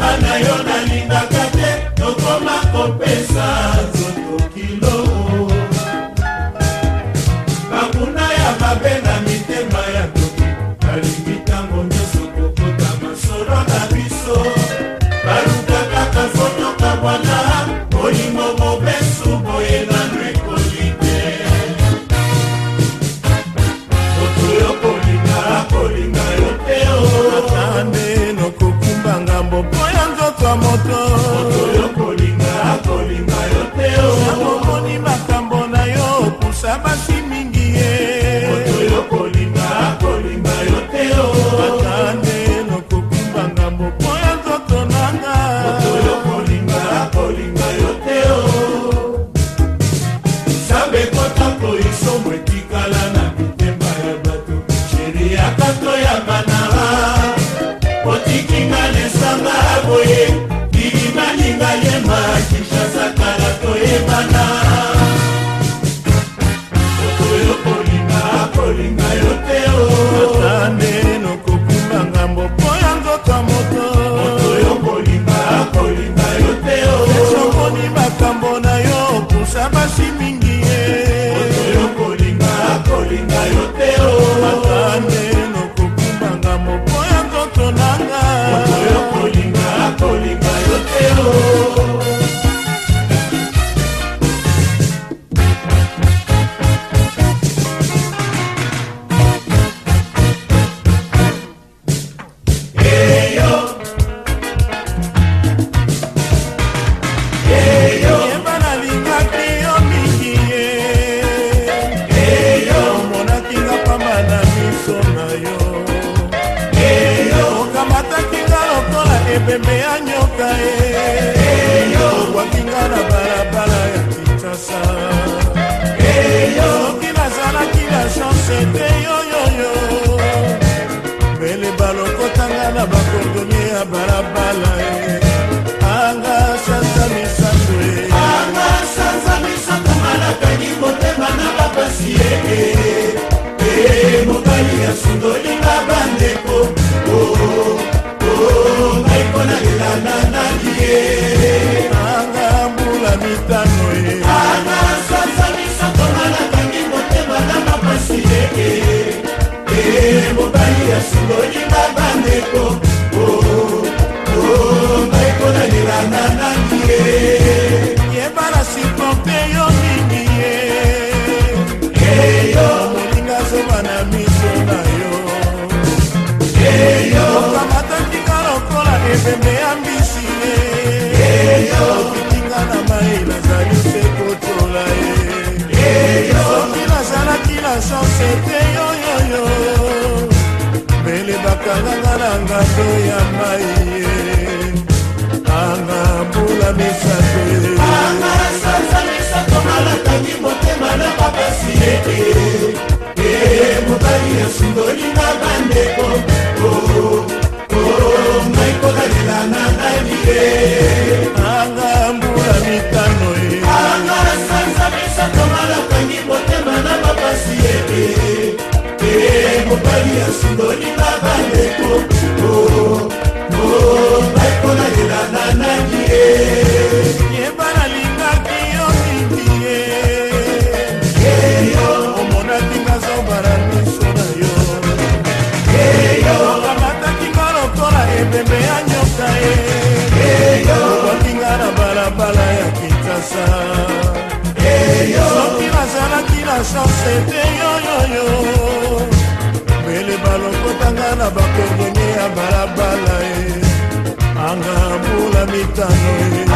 motema na yo nalingaka te tokoma kopesa nzoto kilo bakuna ya mabe na mitema ya toki balingi ntango nyonso kokota masolo na biso balukaka kafotoka bwana me año caer. motano ye anasoza misato nalakaki motema na mapasi yeke eh, eh, mobali ya singoli na chanse te yoyoyo mele bakanganga na ngando ya mai anga mbula misato anga sanza misato malakaki motema na bapasi ye eh, mobali ya sundoli na bandeko oh, mobali ya sundolinga bandeko oh, oh, oh, bakolayelana nani ye yeba nalingaki yo mingi ye eyo omonaki nazobala miso na yo eyo kamataki nga lokola ebembe ya nyoka ye eyo obaki nga na balabala ya kinshasa eyo soki nazalaki na chanse te yoyoyo na bakongone ya balabala ye anga mbula mitano ye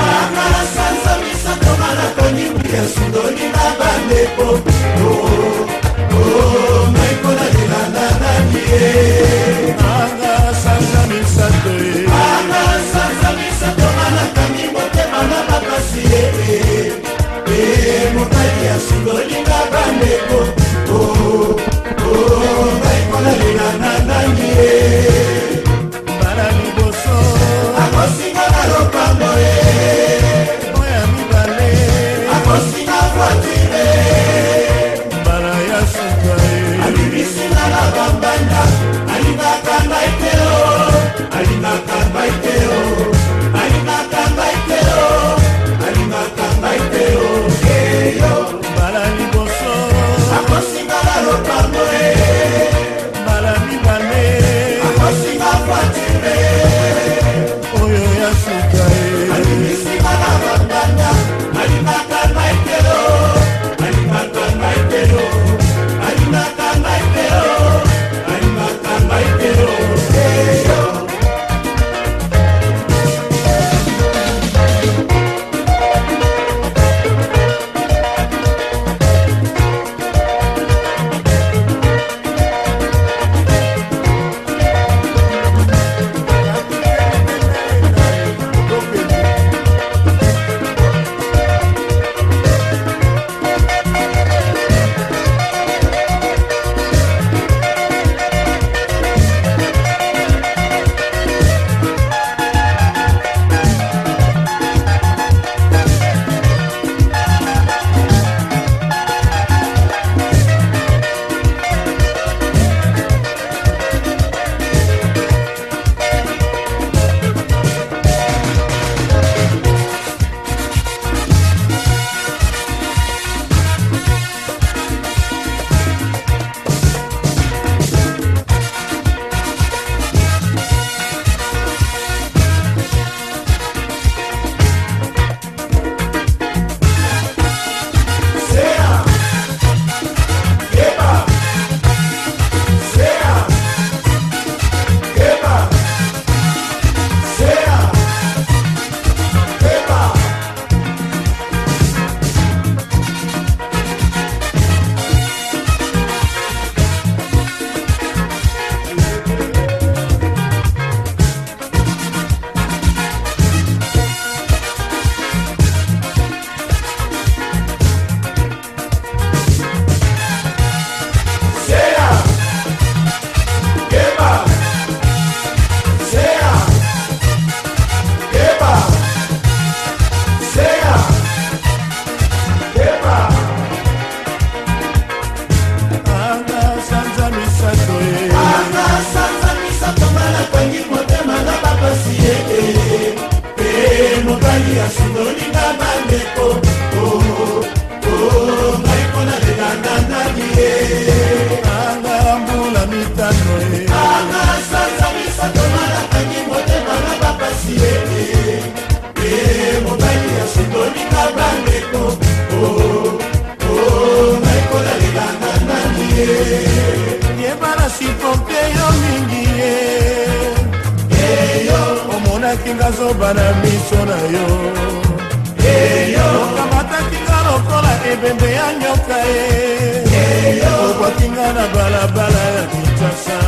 nalinga zoba na miso na yo okambatakinga lokola ebembe ya nyoka ye okwakinga na balabala ya kinshasa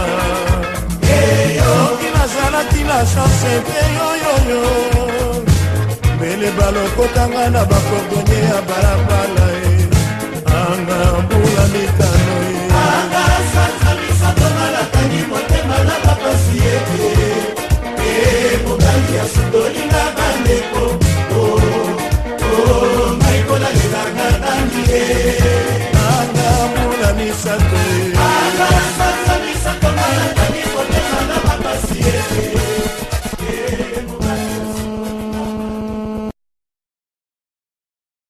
soki nazalaki na chanse te yoyoyo mbele balokotanga na bakordonye ya balabala